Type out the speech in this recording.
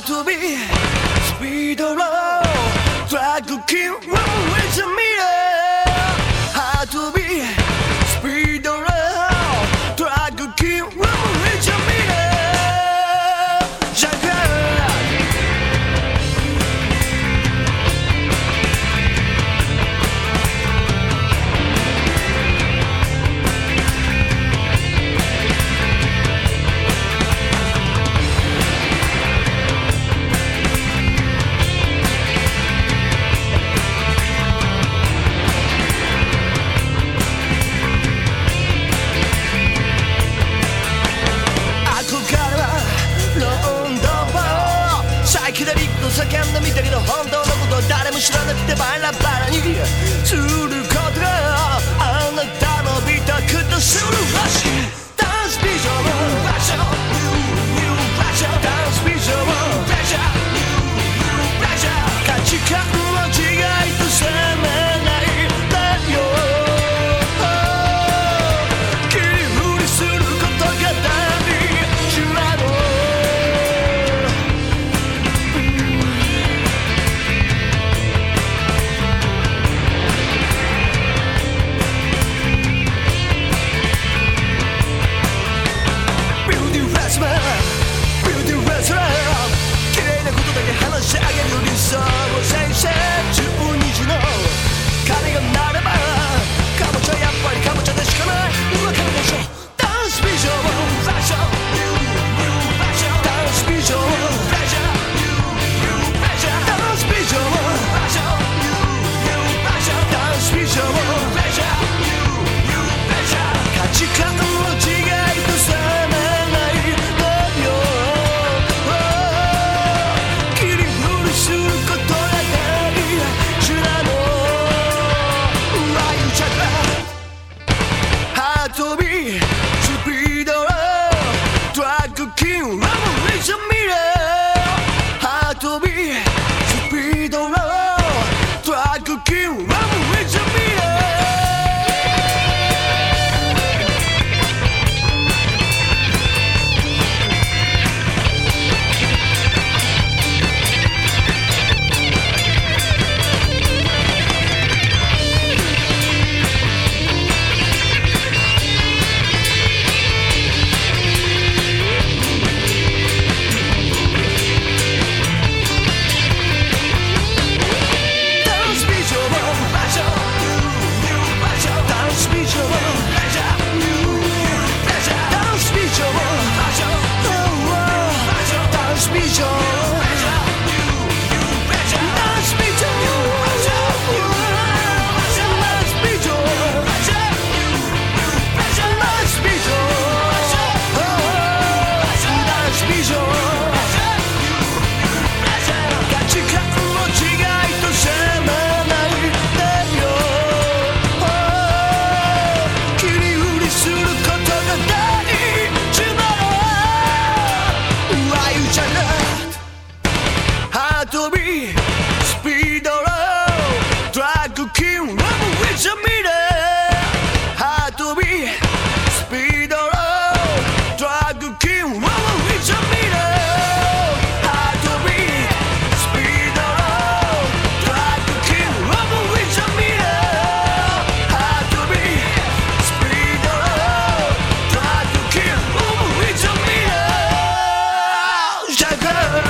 to be. Speed around Drag the king with me the bala bala suspicion come.